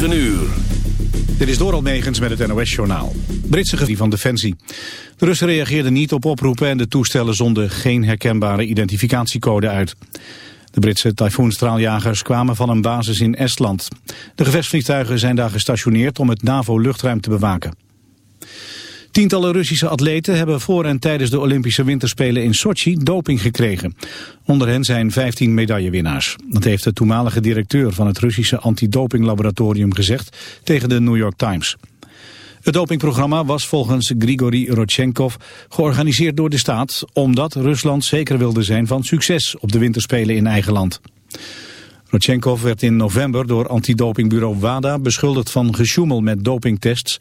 9 uur. Dit is Doral Megens met het NOS-journaal. Britse gebied van Defensie. De Russen reageerden niet op oproepen en de toestellen zonden geen herkenbare identificatiecode uit. De Britse Typhoon-straaljagers kwamen van een basis in Estland. De gevechtsvliegtuigen zijn daar gestationeerd om het NAVO-luchtruim te bewaken. Tientallen Russische atleten hebben voor en tijdens de Olympische Winterspelen in Sochi doping gekregen. Onder hen zijn 15 medaillewinnaars. Dat heeft de toenmalige directeur van het Russische antidopinglaboratorium gezegd tegen de New York Times. Het dopingprogramma was volgens Grigori Rodchenkov georganiseerd door de staat... omdat Rusland zeker wilde zijn van succes op de winterspelen in eigen land. Rodchenkov werd in november door antidopingbureau WADA beschuldigd van gesjoemel met dopingtests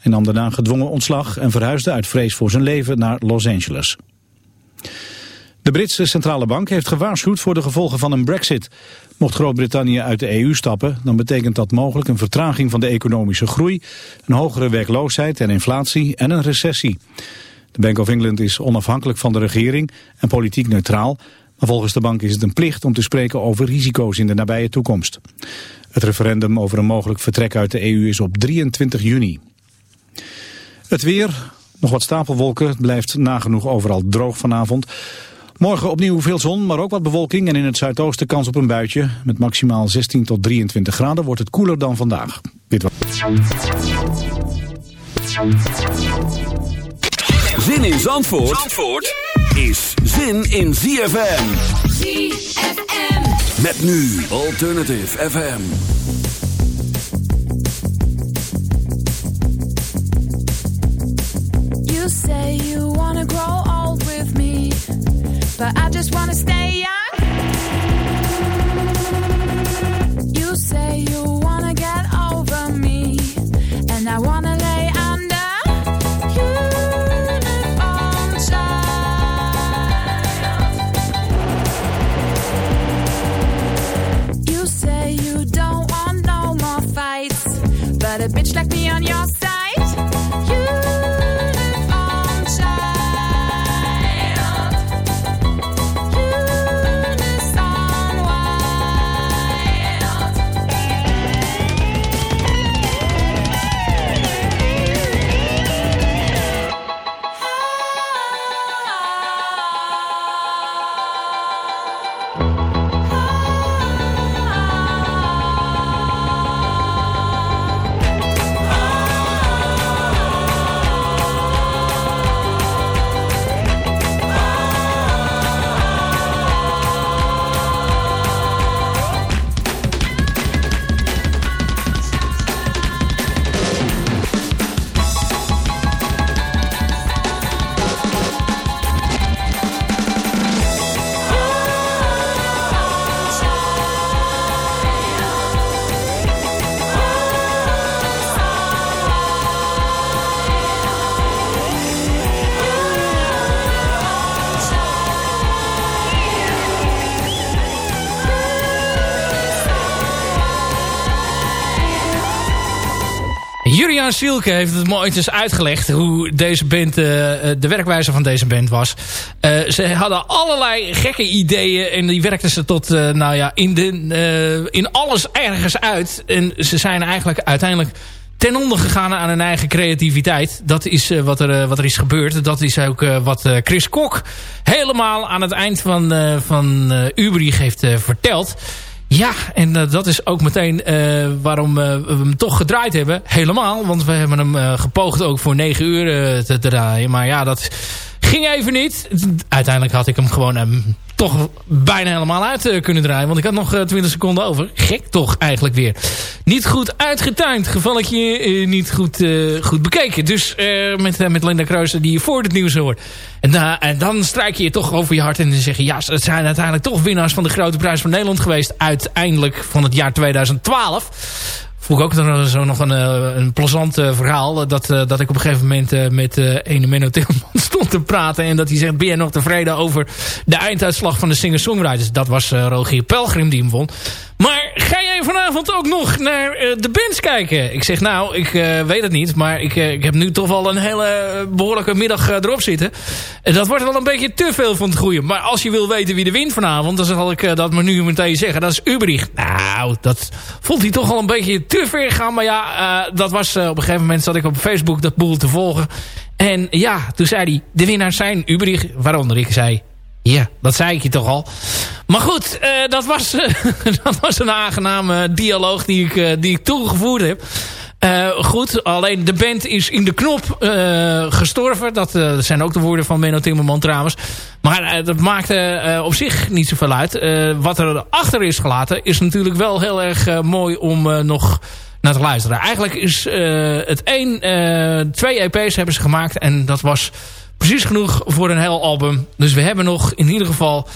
en nam daarna gedwongen ontslag en verhuisde uit vrees voor zijn leven naar Los Angeles. De Britse centrale bank heeft gewaarschuwd voor de gevolgen van een brexit. Mocht Groot-Brittannië uit de EU stappen, dan betekent dat mogelijk een vertraging van de economische groei, een hogere werkloosheid en inflatie en een recessie. De Bank of England is onafhankelijk van de regering en politiek neutraal, maar volgens de bank is het een plicht om te spreken over risico's in de nabije toekomst. Het referendum over een mogelijk vertrek uit de EU is op 23 juni. Het weer, nog wat stapelwolken, het blijft nagenoeg overal droog vanavond. Morgen opnieuw veel zon, maar ook wat bewolking en in het zuidoosten kans op een buitje. Met maximaal 16 tot 23 graden wordt het koeler dan vandaag. Dit was... Zin in Zandvoort, Zandvoort is zin in ZFM. ZFM. Met nu Alternative FM. Say you wanna grow old with me, but I just wanna stay young. Sielke heeft het mooi dus uitgelegd hoe deze band, eh, eh, de werkwijze van deze band was. Eh, ze hadden allerlei gekke ideeën en die werkten ze tot, nou ja, in, de, in alles ergens uit. En ze zijn eigenlijk uiteindelijk ten onder gegaan aan hun eigen creativiteit. Dat is wat, er, wat er is gebeurd. Dat is ook wat Chris Kok helemaal aan het eind van, van heeft verteld. Ja, en eh, dat is ook meteen eh, waarom eh, we hem toch gedraaid hebben. Helemaal, want we hebben hem gepoogd ook voor 9 uur te draaien. Maar ja, dat ging even niet. Uiteindelijk had ik hem gewoon ehm, toch bijna helemaal uit eh, kunnen draaien. Want ik had nog eh, 20 seconden over. Gek toch eigenlijk weer. Niet goed uitgetuind. Gevalletje eh, niet goed, goed bekeken. Dus met, met Linda Kreuzer die je voor het nieuws hoort. En, en dan strijk je je toch over je hart en dan zeg je... ja, ze zijn uiteindelijk toch winnaars van de Grote Prijs van Nederland geweest. Uiteindelijk van het jaar 2012 vroeg ook nog zo nog een, eh, een plezant eh, verhaal. eh, Dat, dat ik op een gegeven moment met ene Menno Tilman stond te praten. En dat hij zegt, ben je nog tevreden over de einduitslag van de singer-songwriters? Dat was Rogier Pelgrim die hem won. Maar ga jij vanavond ook nog naar uh, de bands kijken? Ik zeg nou, ik uh, weet het niet. Maar ik, uh, ik heb nu toch wel een hele behoorlijke middag erop zitten. En dat wordt wel een beetje te veel van het groeien. Maar als je wil weten wie er wint vanavond... dan zal ik dat maar nu meteen zeggen. Dat is Uberich. Nou, dat vond hij toch al een beetje te ver gaan. Maar ja, dat was op een gegeven moment... zat ik op Facebook dat boel te volgen. En ja, toen zei hij... de winnaars zijn Uberich. Waaronder ik zei... Ja, dat zei ik je toch al. Maar goed, uh, dat, was, uh, dat was een aangename dialoog die ik, uh, die ik toegevoerd heb. goed, alleen de band is in de knop gestorven. Dat zijn ook de woorden van Menno Timmerman trouwens. Maar dat maakte op zich niet zoveel uit. wat er achter is gelaten is natuurlijk wel heel erg mooi om nog naar te luisteren. Eigenlijk is het één, twee EP's hebben ze gemaakt. En dat was precies genoeg voor een heel album. Dus we hebben nog in ieder geval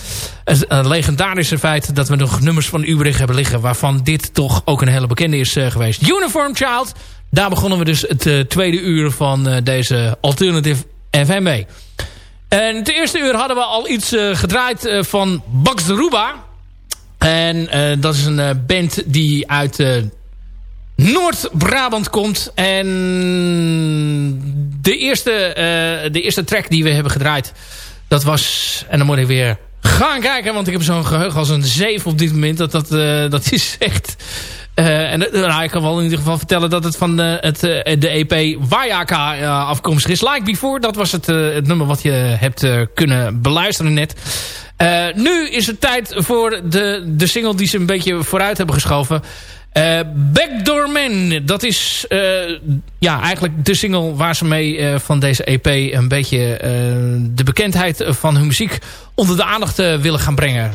het legendarische feit... dat we nog nummers van Ubrich hebben liggen... waarvan dit toch ook een hele bekende is uh, geweest. Uniform Child. Daar begonnen we dus het uh, tweede uur van uh, deze Alternative FM mee. En het eerste uur hadden we al iets gedraaid van Bax de Ruba. En dat is een band die uit Noord-Brabant komt. En de eerste, uh, de eerste track die we hebben gedraaid... dat was... en dan moet ik weer gaan kijken... want ik heb zo'n geheugen als een zeef op dit moment. Dat, dat, uh, dat is echt... Uh, en nou, ik kan wel in ieder geval vertellen dat het van de, het, de EP Wayaka afkomstig is. Like Before, dat was het, het nummer wat je hebt kunnen beluisteren net. nu is het tijd voor de, de single die ze een beetje vooruit hebben geschoven. Uh, Backdoor Man, dat is uh, ja, eigenlijk de single waar ze mee uh, van deze EP een beetje de bekendheid van hun muziek onder de aandacht willen gaan brengen.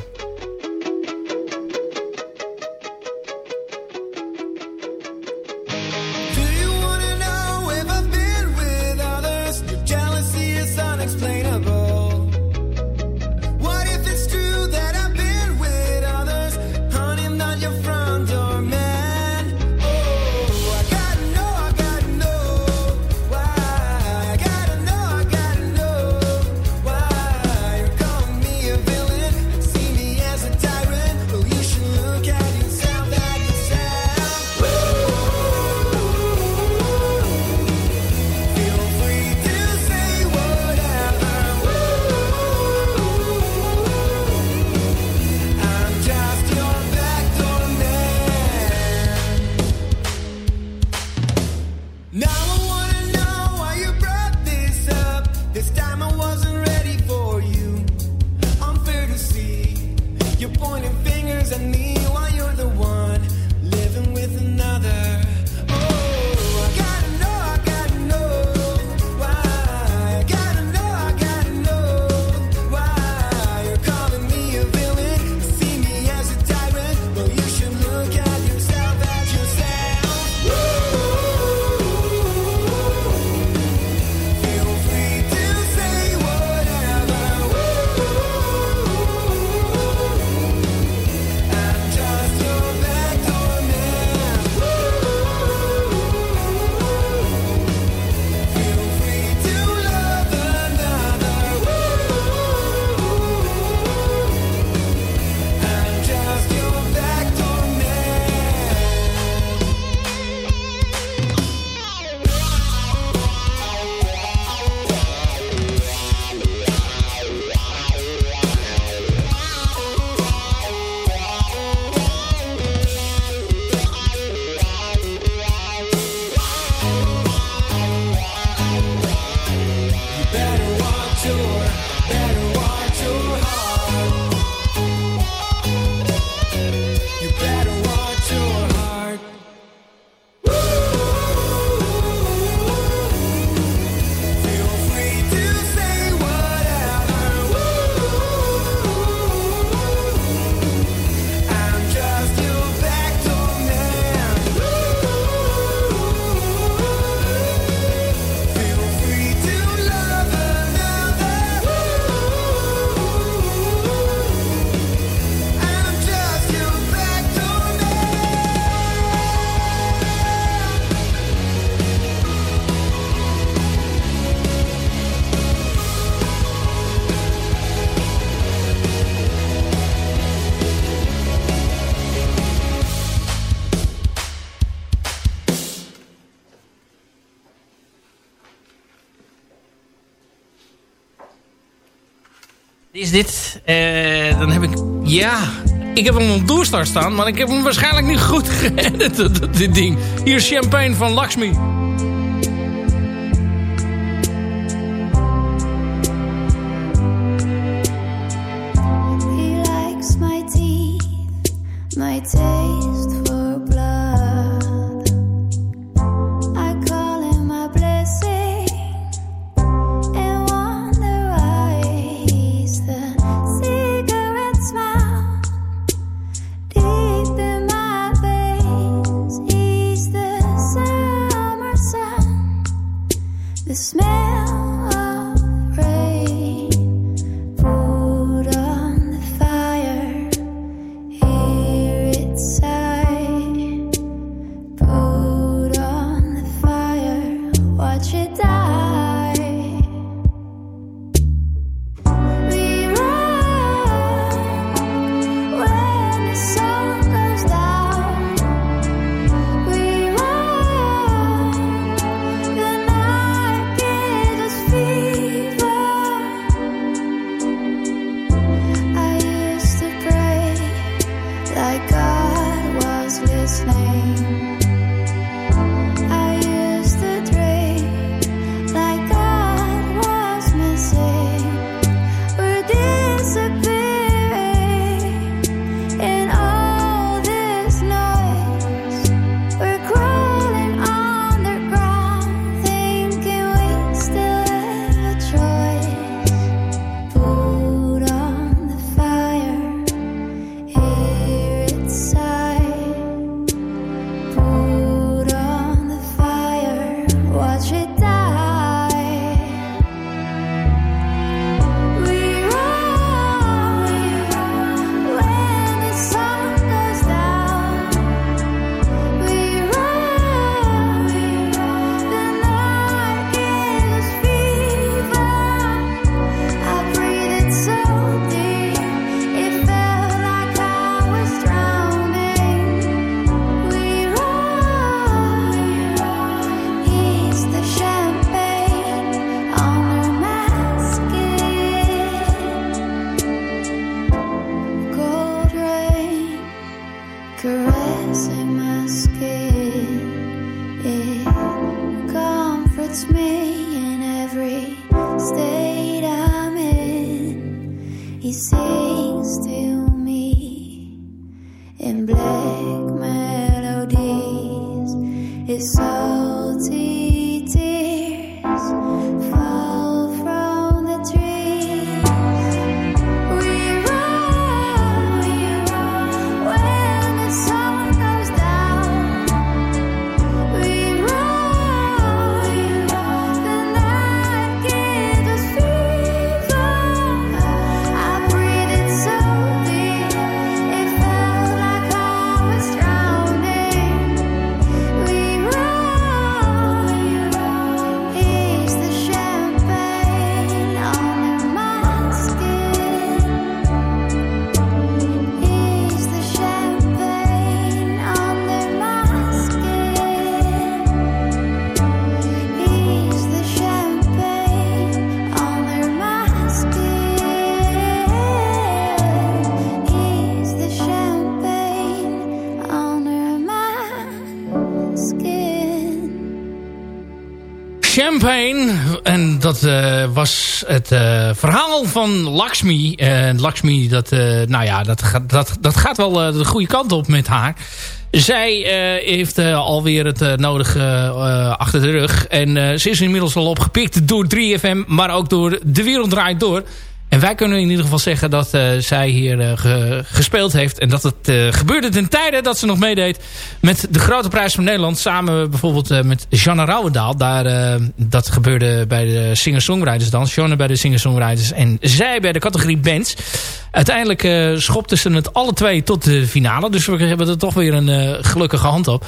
Is dit? Uh, dan heb ik... Ja, ik heb hem op doorstart staan, maar ik heb hem waarschijnlijk niet goed geëdit, dit ding. Hier Champagne van Lakshmi. time dat eh, was het eh, verhaal van Lakshmi. En Lakshmi, dat, eh, nou ja, dat, gaat- dat, dat gaat wel de goede kant op met haar. Zij heeft alweer het nodige achter de rug. En ze is inmiddels al opgepikt door 3FM, maar ook door De Wereld Draait Door. En wij kunnen in ieder geval zeggen dat eh, zij hier eh, ge- gespeeld heeft. En dat het eh, gebeurde ten tijde dat ze nog meedeed met de Grote Prijs van Nederland. Samen bijvoorbeeld met Janne Rauwendaal. Daar, dat gebeurde bij de singer-songwriters dan. Bij de singer-songwriters en zij bij de categorie bands. Uiteindelijk schopten ze het alle twee tot de finale. Dus we hebben er toch weer een gelukkige hand op.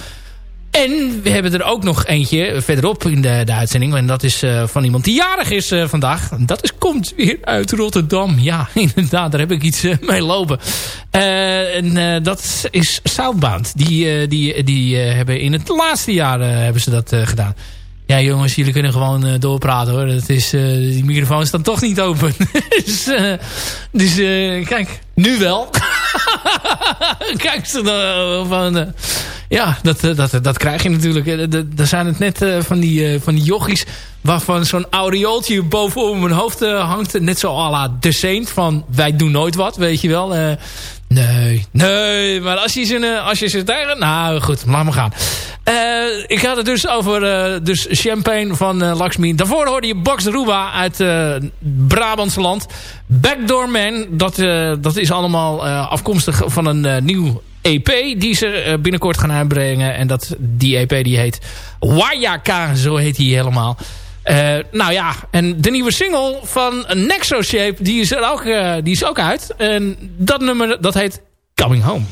En we hebben er ook nog eentje verderop in de, de uitzending. En dat is eh, van iemand die jarig is eh, vandaag. Dat is, komt weer uit Rotterdam. Ja, inderdaad, daar heb ik iets eh, mee lopen. En dat is Southbound. Die, die, die hebben in het laatste jaar hebben ze dat gedaan. Ja jongens, jullie kunnen gewoon uh, doorpraten hoor. Dat is, uh, die microfoon is dan toch niet open. dus uh, dus kijk, nu wel. kijk, van, ja, dat, dat, dat krijg je natuurlijk. Daar zijn het net van, die, van die jochies... waarvan zo'n aureooltje bovenop mijn hoofd hangt. Net zo à la de van wij doen nooit wat, weet je wel. Nee, nee, maar als je ze, als je ze tegen... Nou goed, laat maar gaan. Uh, ik had het dus over uh, dus Champagne van uh. Daarvoor hoorde je Box Ruwa uit Brabantse land. Backdoor Man, dat, dat is allemaal afkomstig van een nieuw EP die ze binnenkort gaan uitbrengen. En dat, die EP die heet Wayaka, zo heet hij helemaal. Uh, nou ja, en de nieuwe single van Nexo Shape, die is, er ook, uh, die is ook uit. En dat nummer, dat heet Coming Home.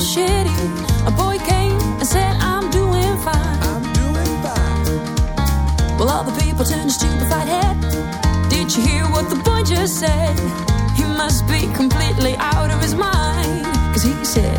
shitty. A boy came and said, I'm doing fine. I'm doing fine. Well, all the people turned stupefied head. Did you hear what the boy just said? He must be completely out of his mind. Cause he said,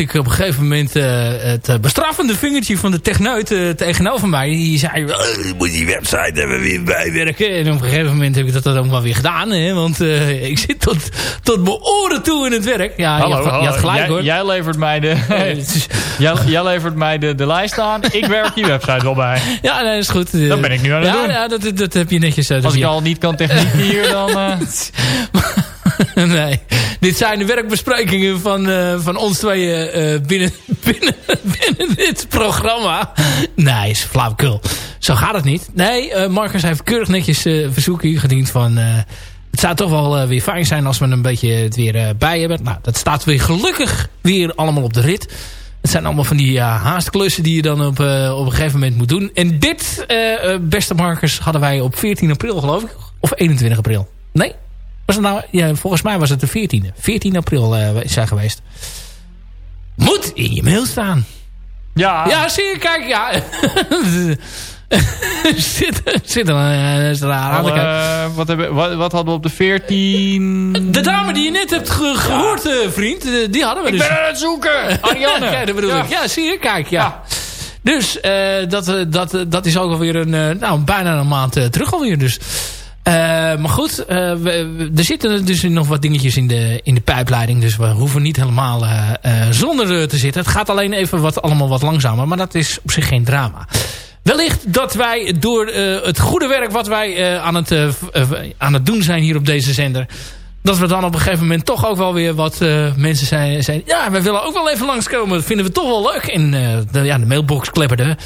ik op een gegeven moment eh, het eh, bestraffende vingertje van de techneut eh, tegenover mij. Die zei, "Oh, je moet die website hebben weer bijwerken. En op een gegeven moment heb ik dat dan ook wel weer gedaan. Hè, want ik zit tot, tot mijn oren toe in het werk. Ja, je, had, je had gelijk jij, hoor. Jij levert mij de, jij, jij levert mij de, de lijst aan. Ik werk die website wel bij. ja, nee, is goed. Dat ben ik nu aan het ja, doen. Ja, dat, dat heb je netjes. Als ik je- al niet kan techniek hier, dan... nee, dit zijn de werkbesprekingen van, eh, van ons tweeën eh, binnen, binnen, binnen dit programma. Nee, is flauwekul. Zo gaat het niet. Nee, eh, Marcus heeft keurig netjes eh verzoek ingediend van... het zou toch wel weer fijn zijn als we een beetje het weer bij hebben. Nou, dat staat weer gelukkig weer allemaal op de rit. Het zijn allemaal van die haastklussen die je dan op, op een gegeven moment moet doen. En dit, beste Marcus, hadden wij op 14 april geloof ik. Of 21 april. Nee, was het nou, ja, volgens mij was het de 14e. 14 april eh is hij geweest. Moet in je mail staan. ja, Ja, zie je, kijk, ja. zit, zit er een uh, raar eh, wat, hebben, wat, wat hadden we op de 14... De dame die je net hebt ge- gehoord, eh, vriend, eh, die hadden we Ik dus. ben aan het zoeken! Ariane! ja, dat bedoel Ja. ik. Ja, zie je, kijk, ja. Dus eh, dat, eh, dat, eh, dat is ook alweer een, eh, nou, bijna een maand eh, terug alweer. Dus. Eh, maar goed, eh, we- er zitten dus nog wat dingetjes in de, in de pijpleiding. Dus we hoeven niet helemaal eh, zonder te zitten. Het gaat alleen even wat, allemaal wat langzamer. Maar dat is op zich geen drama. Wellicht dat wij door het goede werk wat wij aan, het, aan het doen zijn hier op deze zender... dat we dan op een gegeven moment toch ook wel weer wat mensen zijn, zijn... Ja, we willen ook wel even langskomen. Dat vinden we toch wel leuk. En de, ja, de mailbox klepperde.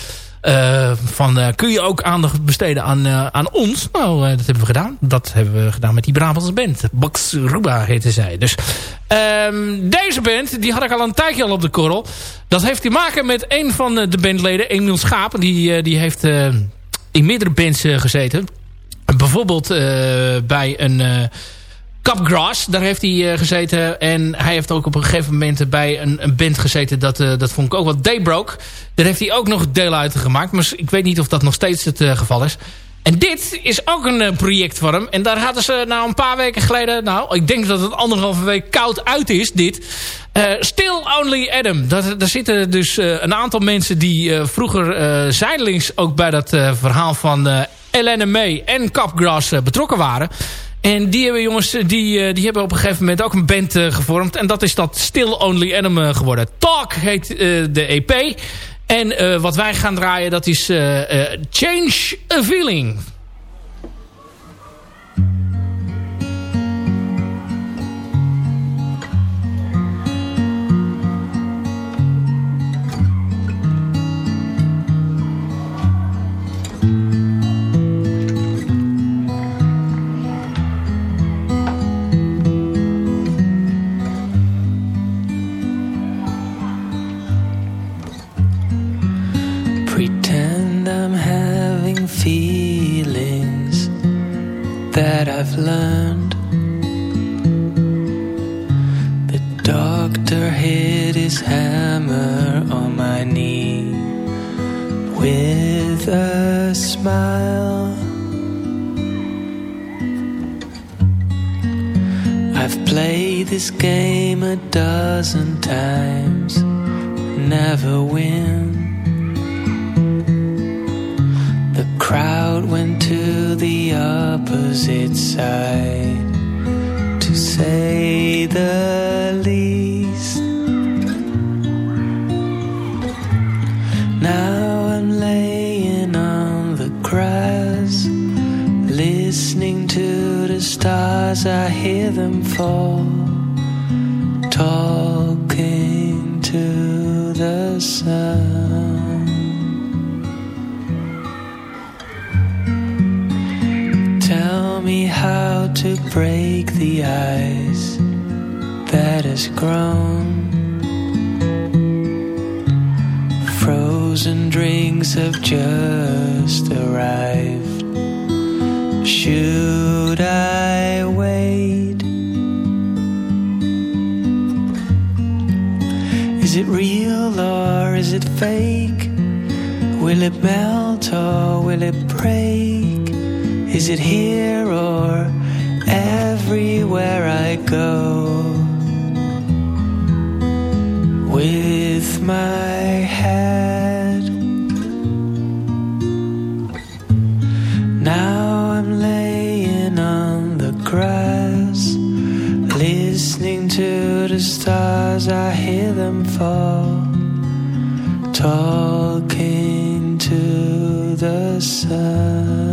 Eh, van, eh, kun je ook aandacht besteden aan, eh, aan ons? Nou, dat hebben we gedaan. Dat hebben we gedaan met die Brabantse band. Box Ruba heette zij. Dus ehm, deze band, die had ik al een tijdje al op de korrel. Dat heeft te maken met een van de bandleden, Emiel Schaap. Die, die heeft in meerdere bands gezeten. Bijvoorbeeld bij een... Capgrass, daar heeft hij eh, gezeten. En hij heeft ook op een gegeven moment bij een, een band gezeten. Dat, eh, dat vond ik ook wat Daybroke. Daar heeft hij ook nog deel uit gemaakt. Maar ik weet niet of dat nog steeds het eh, geval is. En dit is ook een project voor hem. En daar hadden ze nou een paar weken geleden... Nou, ik denk dat het anderhalve week koud uit is, dit. Still Only Adam. Daar zitten dus een aantal mensen die eh, vroeger zijdelings ook bij dat verhaal van Elena May en Capgrass betrokken waren. En die hebben jongens, eh, die, eh, die hebben op een gegeven moment ook een band eh, gevormd. En dat is dat Still Only eh, geworden. Talk heet de EP. En wat wij gaan draaien, dat is Change a Feeling. Will it melt or will it break? Is it here or everywhere I go? With my head. Now I'm laying on the grass, listening to the stars, I hear them fall. Tall the sun.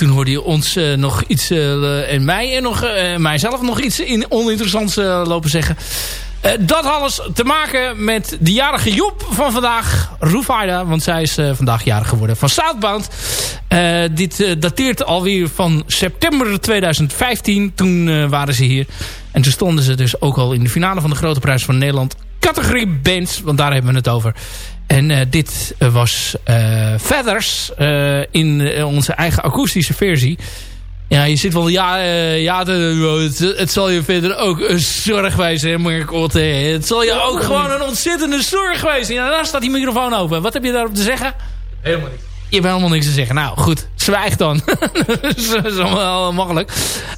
Toen hoorde je ons eh, nog iets, eh, en mij en nog, eh, mijzelf nog iets in, oninteressants eh, lopen zeggen. Eh, dat alles te maken met de jarige Joep van vandaag, Roefaida. Want zij is eh, vandaag jarig geworden van Southbound. Eh, dit eh, dateert alweer van september 2015. Toen eh, waren ze hier. En toen stonden ze dus ook al in de finale van de Grote Prijs van Nederland. Categorie bands, want daar hebben we het over. En eh, dit eh, was eh, Feathers in onze eigen akoestische versie. Ja, je zit wel... Ja, ja het, het zal je verder ook een zorg wezen, hè, Mark Otte. Het zal je ook gewoon een ontzettende zorg wezen. Ja, daar staat die microfoon open. Wat heb je daarop te zeggen? Helemaal niet. Je hebt helemaal niks te zeggen. Nou, goed. Zwijg dan. dat is dat is allemaal makkelijk.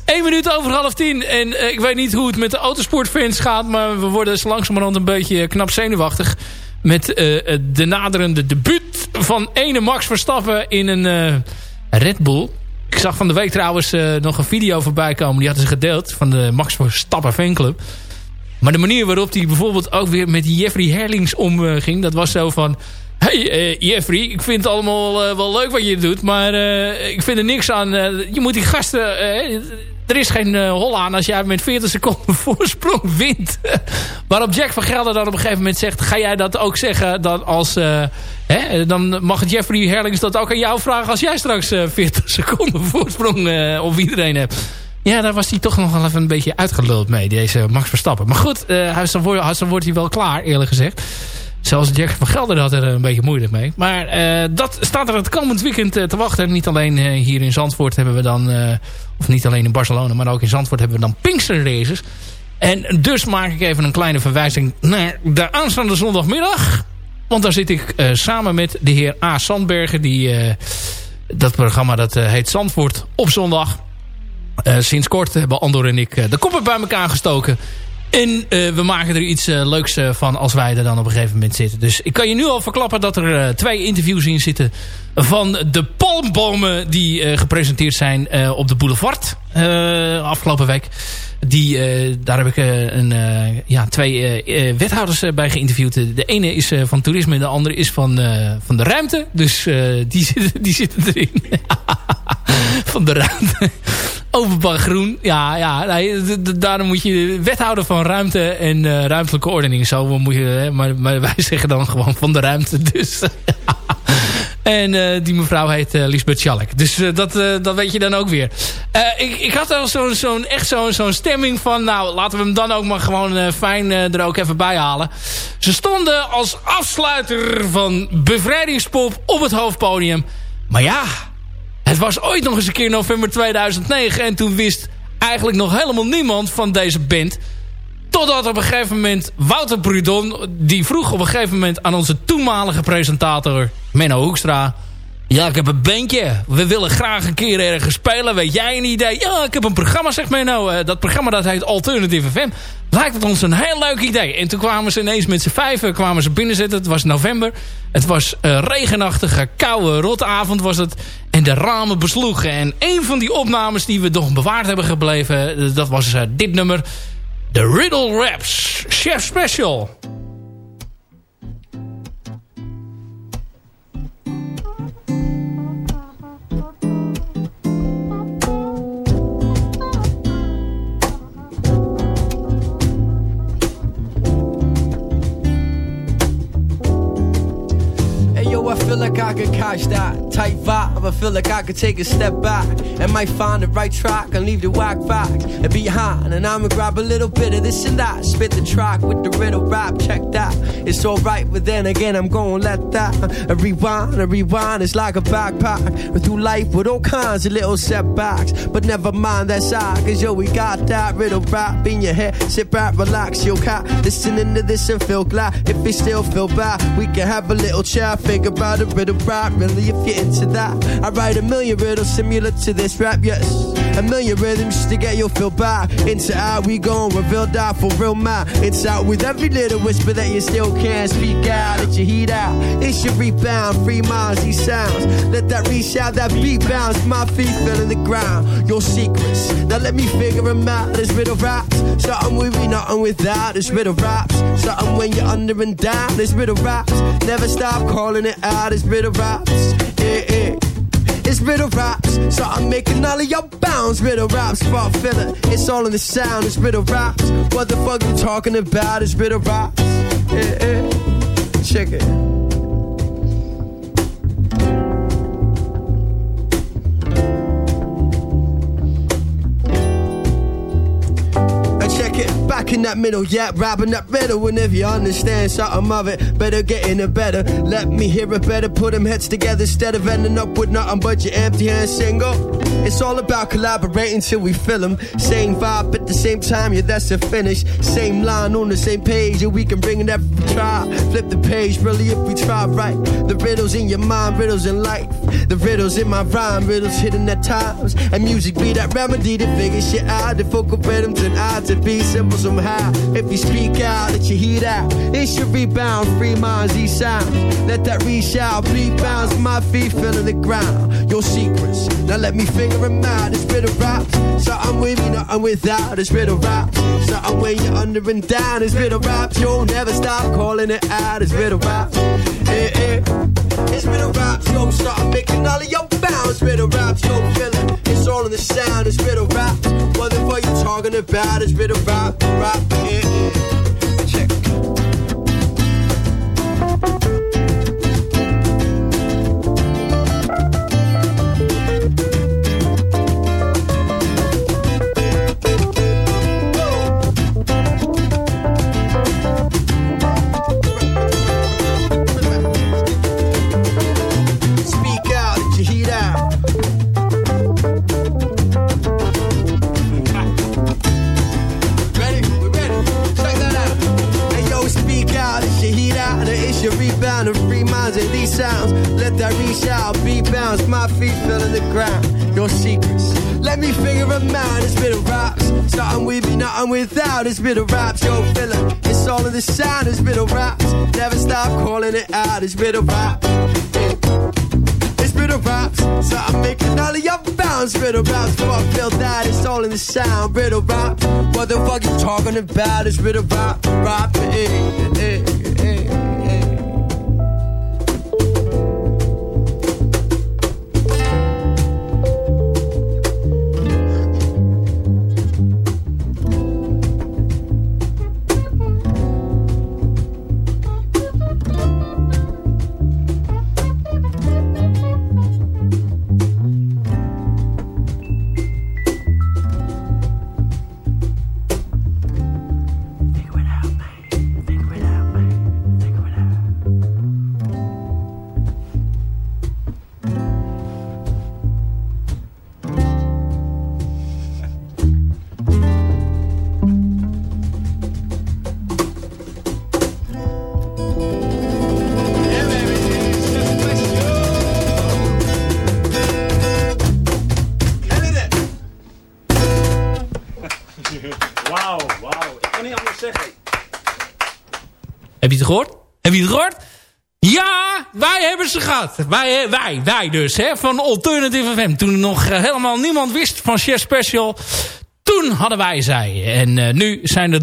1 minuut over half tien. En eh, ik weet niet hoe het met de autosportfans gaat. Maar we worden zo langzamerhand een beetje knap zenuwachtig. Met eh, de naderende debuut van ene Max Verstappen in een eh, Red Bull. Ik zag van de week trouwens eh, nog een video voorbij komen. Die hadden ze gedeeld van de Max Verstappen fanclub. Maar de manier waarop hij bijvoorbeeld ook weer met Jeffrey Herlings omging... dat was zo van... Hey eh, Jeffrey, ik vind het allemaal eh, wel leuk wat je doet... maar eh, ik vind er niks aan. je moet die gasten... er is geen hol aan als jij met 40 seconden voorsprong wint. Waarop Jack van Gelder dan op een gegeven moment zegt... ga jij dat ook zeggen dan als... hè, dan mag Jeffrey Herlings dat ook aan jou vragen... als jij straks eh, 40 seconden voorsprong op iedereen hebt. Ja, daar was hij toch nog wel even een beetje uitgeluld mee, deze Max Verstappen. Maar goed, uh, dan wordt hij wel klaar, eerlijk gezegd. Zelfs Jack van Gelder had er een beetje moeilijk mee. Maar uh, dat staat er het komend weekend uh, te wachten. Niet alleen uh, hier in Zandvoort hebben we dan... of niet alleen in Barcelona, maar ook in Zandvoort hebben we dan Pinkster Races. En dus maak ik even een kleine verwijzing naar de aanstaande zondagmiddag. Want daar zit ik samen met de heer A. Sandbergen. Die, dat programma dat heet Zandvoort op zondag. Sinds kort hebben Andor en ik de koppen bij elkaar gestoken. En uh, we maken er iets leuks van als wij er dan op een gegeven moment zitten. Dus ik kan je nu al verklappen dat er twee interviews in zitten... van de palmbomen die gepresenteerd zijn op de boulevard afgelopen week. Die, daar heb ik een, ja, twee wethouders bij geïnterviewd. De ene is van toerisme en de andere is van, van de ruimte. Dus die, zitten, die zitten erin. van de ruimte. Openbaar groen. Ja, ja daarom moet je wethouder van ruimte en uh, ruimtelijke ordening. Zo moet je, hè, maar, maar, wij zeggen dan gewoon van de ruimte. Dus, en uh, die mevrouw heet uh, Lisbeth Schalk. Dus dat, dat weet je dan ook weer. ik, ik had al zo'n zo echt zo'n zo stemming van... Nou, laten we hem dan ook maar gewoon fijn er ook even bij halen. Ze stonden als afsluiter van Bevrijdingspop op het hoofdpodium. Maar ja... Het was ooit nog eens een keer november 2009. En toen wist eigenlijk nog helemaal niemand van deze band. Totdat op een gegeven moment Wouter Prudon... die vroeg op een gegeven moment aan onze toenmalige presentator Menno Hoekstra... Ja, ik heb een bandje. We willen graag een keer ergens spelen. Weet jij een idee? Ja, ik heb een programma, zegt Menno. Uh, dat programma dat heet Alternative FM. Lijkt het ons een heel leuk idee. En toen kwamen ze ineens met z'n vijven kwamen ze binnenzitten. Het was november. Het was een regenachtige, koude, rotte avond was het. En de ramen besloegen. En een van die opnames die we nog bewaard hebben gebleven... dat was uh, dit nummer. The Riddle Raps. Chef Special. I could catch that tight vibe. I feel like I could take a step back and might find the right track and leave the whack back behind. And I'ma grab a little bit of this and that. Spit the track with the riddle rap. Check that. It's alright, but then again, I'm gonna let that a rewind. A rewind It's like a backpack. Through life with all kinds of little setbacks. But never mind that side, cause yo, we got that riddle rap in your head. Sit back, relax, your cat. Listening to this and feel glad. If you still feel bad, we can have a little chat. Figure about a riddle rap, really, if you're into that. I write a million riddles similar to this rap, yes. A million rhythms just to get you feel back. Into how we gon' reveal that for real man. It's out with every little whisper that you still can't speak out. Let your heat out. It's your rebound, free minds, these sounds. Let that reach out, that beat bounce. My feet feeling the ground. Your secrets. Now let me figure them out. There's riddle raps. Something with me, nothing without. There's riddle raps. Something when you're under and down. There's riddle raps. Never stop calling it out. There's riddle raps. Yeah, yeah. It's riddle raps, so I'm making all of your bounds. Riddle raps, spot filler. It's all in the sound. It's riddle raps. What the fuck you talking about? It's riddle raps. Yeah, yeah. Check it. It back in that middle, yeah, rapping that riddle. And if you understand something of it, better get in it better. Let me hear it better, put them heads together instead of ending up with nothing but your empty hand single. It's all about collaborating till we fill them. Same vibe at the same time, yeah, that's the finish. Same line on the same page, and we can bring it up if we try. Flip the page, really, if we try right. The riddles in your mind, riddles in life. The riddles in my rhyme, riddles hidden at times. And music be that remedy to figure shit out. The focal rhythms and I to be simple somehow. If you speak out, let your heat out. It should rebound, free minds, these sounds. Let that reach out, beat bounce, my feet feeling the ground. Your secrets, now let me figure them out. It's riddle raps, something with me, nothing without. It's riddle raps, something when you're under and down. It's riddle raps, you'll never stop calling it out. It's riddle raps, eh, eh. It's riddle raps, yo, start making all of your bounds. Riddle raps, yo, feeling. It's all in the sound. It's riddle rap. What the fuck you talking about? It's riddle rap, rap, yeah, yeah. Sounds. Let that reach out, beat bounce, my feet feeling the ground. Your secrets. Let me figure them out. It's bit of raps. Starting with me, nothing without. It's bit of raps, yo, feeling. It's all in the sound. It's bit of raps. Never stop calling it out. It's bit of raps. It's raps, so I'm making all of your bounds. Brittle raps, fuck, feel that it's all in the sound. Brittle rap, what the fuck you talking about? It's brittle rap, rap, eh, eh. Wij, wij, wij dus, hè, van Alternative FM. Toen nog eh, helemaal niemand wist van Chef Special. Toen hadden wij zij. En eh, nu zijn er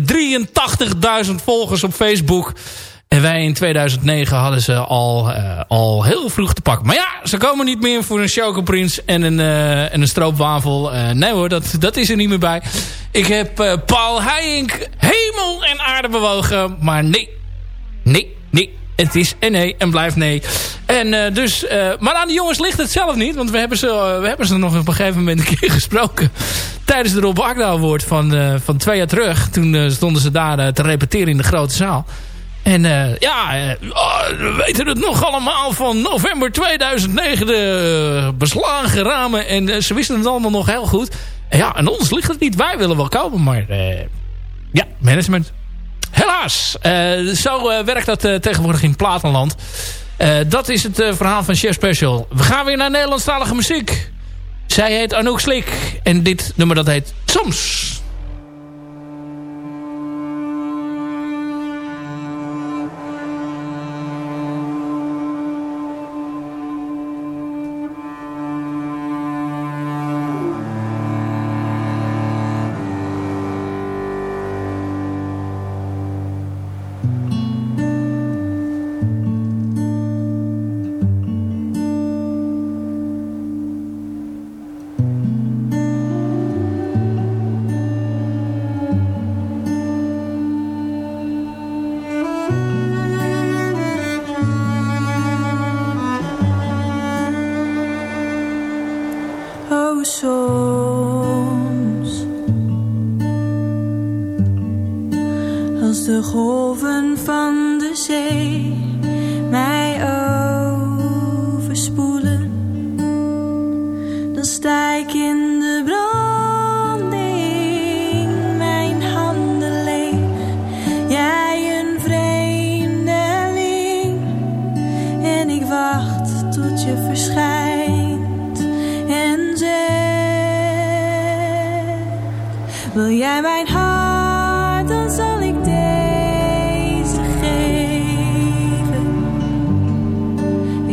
83.000 volgers op Facebook. En wij in 2009 hadden ze al, eh, al heel vroeg te pakken. Maar ja, ze komen niet meer voor een chocoprins en een, en een stroopwafel. Nee hoor, dat, dat is er niet meer bij. Ik heb Paul Heijink hemel en aarde bewogen. Maar nee, nee, nee. Het is en nee en blijft nee. En eh, dus, eh, maar aan de jongens ligt het zelf niet. Want we hebben ze, eh, we hebben ze nog op een gegeven moment een keer gesproken. Tijdens de Rob Akda Award van, van twee jaar terug. Toen stonden ze daar te repeteren in de grote zaal. En ja, oh, we weten het nog allemaal van november 2009. De beslagen ramen. En ze wisten het allemaal nog heel goed. En ja, aan ons ligt het niet. Wij willen wel komen, maar ja, management. Helaas. Eh, zo eh, werkt dat eh, tegenwoordig in Platenland. Dat is het verhaal van Chef Special. We gaan weer naar Nederlandstalige muziek. Zij heet Anouk Slik. En dit nummer dat heet soms.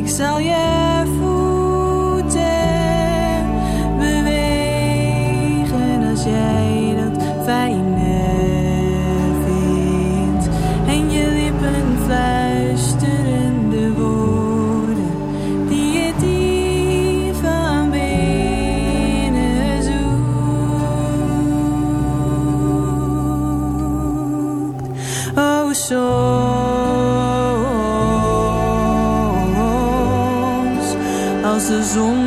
Ik zal als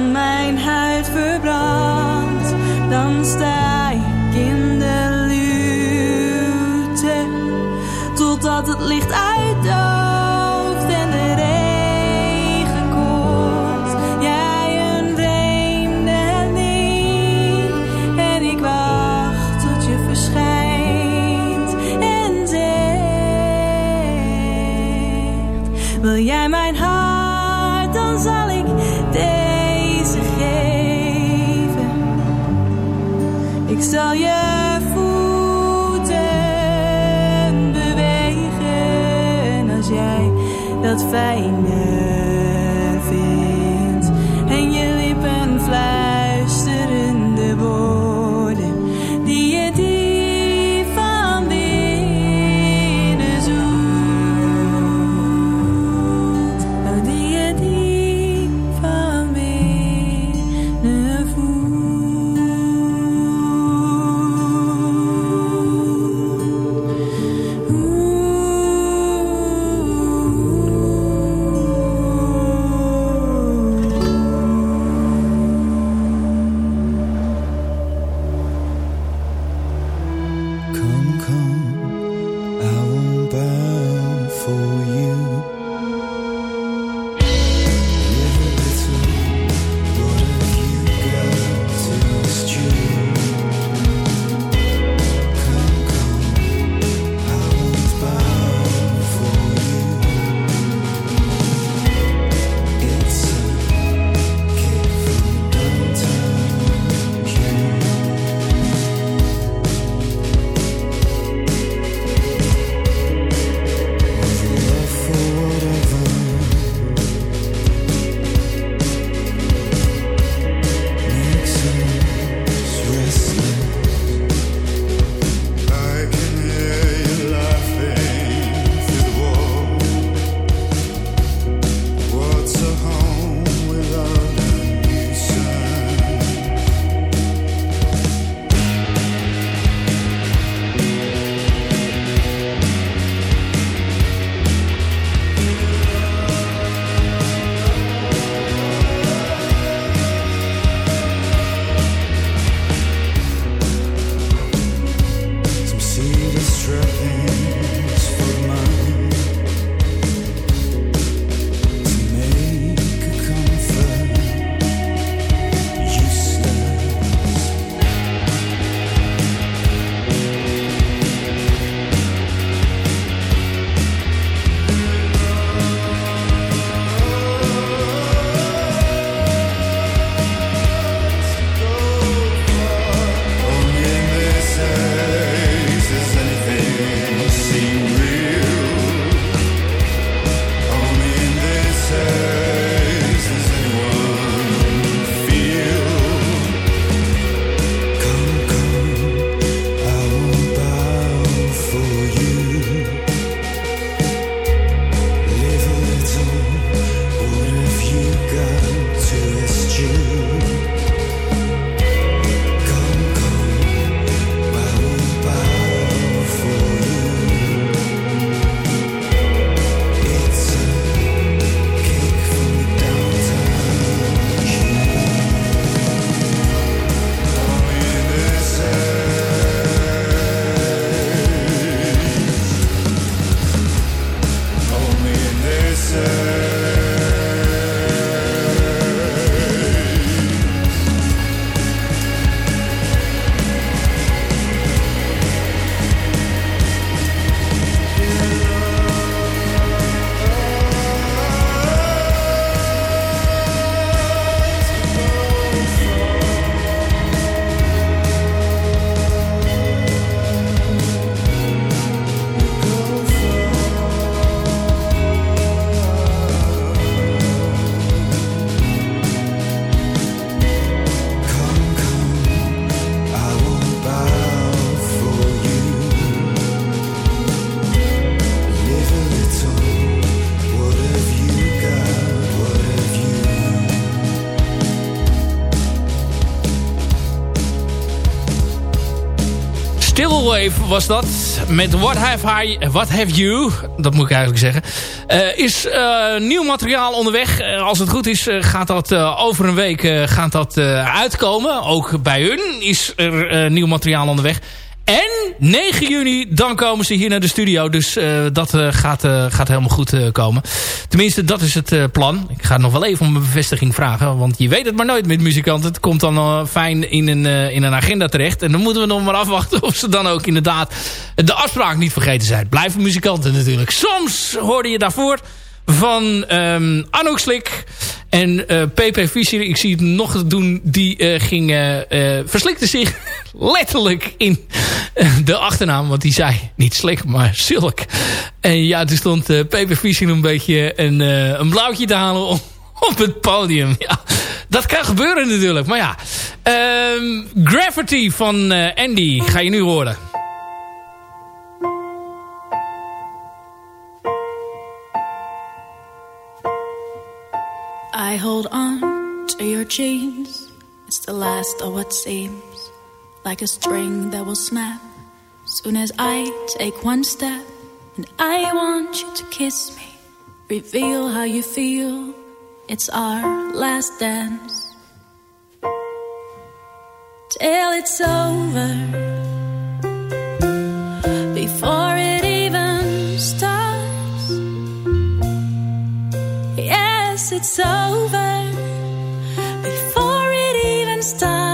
Was dat. Met What Have, I, What Have You, dat moet ik eigenlijk zeggen. Uh, is uh, nieuw materiaal onderweg. Uh, als het goed is gaat dat over een week gaat dat, uitkomen. Ook bij hun is er nieuw materiaal onderweg. En 9 juni, dan komen ze hier naar de studio. Dus uh, dat uh, gaat, uh, gaat helemaal goed komen. Tenminste, dat is het plan. Ik ga nog wel even om een bevestiging vragen. Want je weet het maar nooit met muzikanten. Het komt dan fijn in een, in een agenda terecht. En dan moeten we nog maar afwachten of ze dan ook inderdaad de afspraak niet vergeten zijn. Blijven muzikanten natuurlijk. Soms hoorde je daarvoor van um, Anouk Slik en PP Fischer. Ik zie het nog doen. Die uh, ging, uh, verslikte zich letterlijk in de achternaam. Want die zei niet Slik, maar Silk. En ja, toen stond PP Fischer een beetje een, een blauwtje te halen op, het podium. Ja, dat kan gebeuren natuurlijk. Maar ja, um, Gravity van Andy ga je nu horen. I hold on to your jeans. It's the last of what seems like a string that will snap soon as I take one step. And I want you to kiss me, reveal how you feel. It's our last dance. Till it's over. It's over. Before it even started.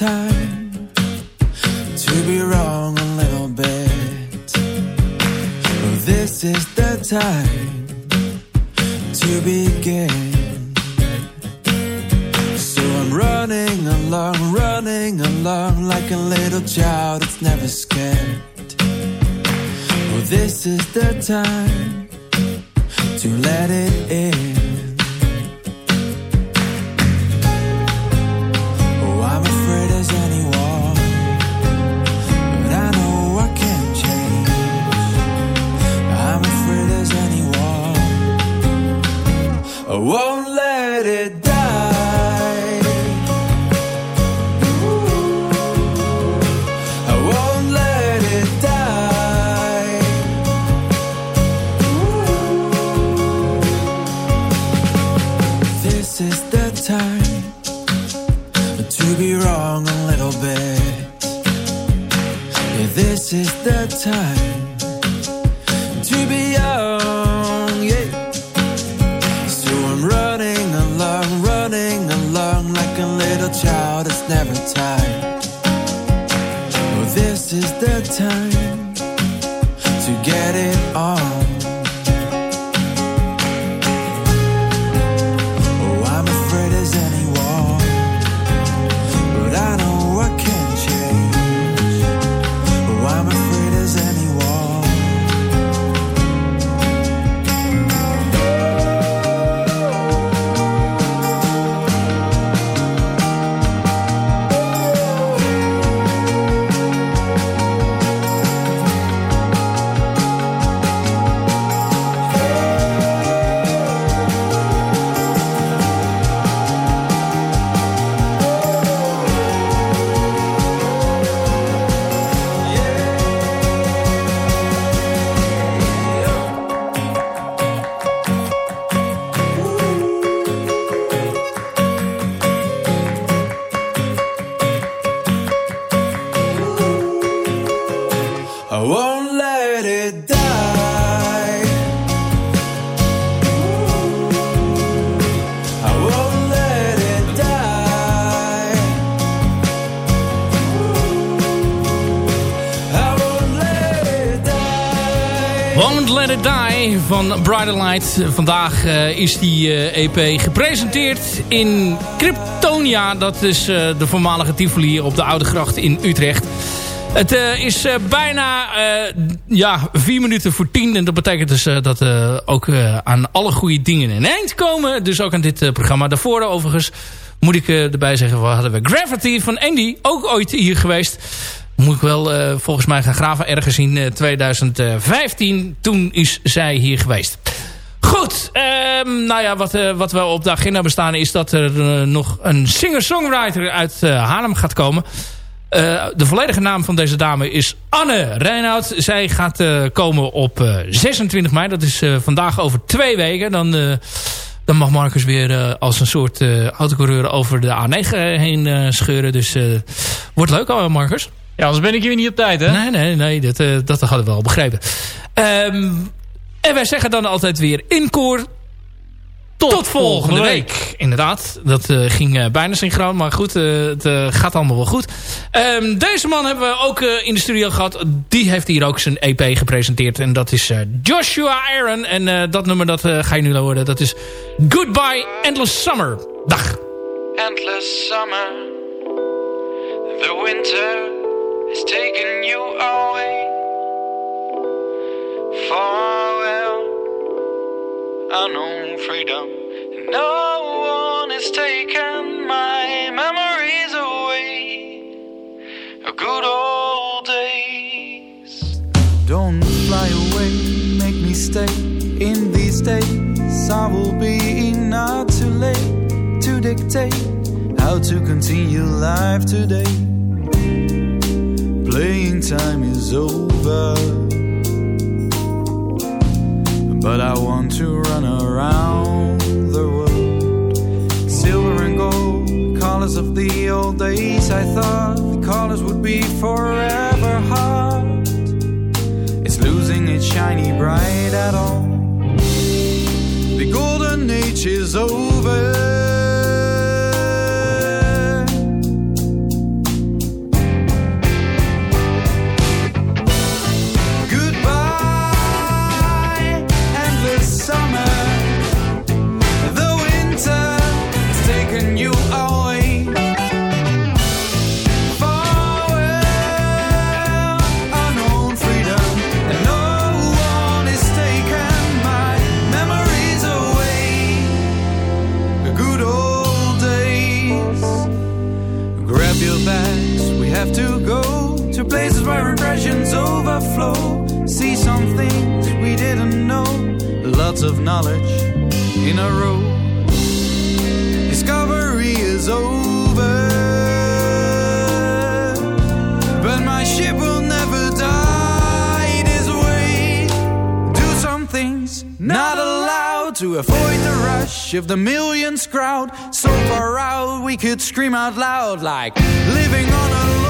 Time to be wrong a little bit. This is the time to begin. So I'm running along, running along like a little child that's never scared. This is the time van Brighter Light. Vandaag eh, is die eh, EP gepresenteerd in Kryptonia. Dat is eh, de voormalige Tivoli op de Oude Gracht in Utrecht. Het is bijna ja, vier minuten voor tien. En dat betekent dus dat ook aan alle goede dingen een eind komen. Dus ook aan dit programma. Daarvoor overigens moet ik erbij zeggen... we hadden we Gravity van Andy. Ook ooit hier geweest. Moet ik wel eh, volgens mij gaan graven ergens in eh, 2015. Toen is zij hier geweest. Goed, ehm, nou ja, wat, eh, wat wel op de agenda bestaan is dat er eh, nog een singer-songwriter uit eh, Haarlem gaat komen. Eh, de volledige naam van deze dame is Anne Reinoud. Zij gaat eh, komen op eh, 26 mei. Dat is eh, vandaag over twee weken. Dan, eh, dan mag Marcus weer eh, als een soort eh autocoureur over de A9 heen eh, scheuren. Dus eh, wordt leuk Marcus. Ja, anders ben ik hier niet op tijd, hè? Nee, nee, nee. Dat, eh, dat hadden we al begrepen. Ehm, en wij zeggen dan altijd weer in koor... Tot, volgende week. Inderdaad, dat eh, ging eh, bijna synchroon. Maar goed, eh, het gaat allemaal wel goed. Ehm, deze man hebben we ook eh, in de studio gehad. Die heeft hier ook zijn EP gepresenteerd. En dat is eh, Joshua Aaron. En eh, dat nummer dat eh, ga je nu horen. Dat is Goodbye Endless Summer. Dag. endless summer. The winter has taken you away. Farewell, unknown freedom. No one has taken my memories away. Of good old days. Don't fly away, make me stay in these days. I will be not too late to dictate how to continue life today. Playing time is over, but I want to run around the world. Silver and gold, colors of the old days. I thought the colors would be forever hot. It's losing its shiny bright at all. The golden age is over. Of the millions crowd. So far out we could scream out loud like living on a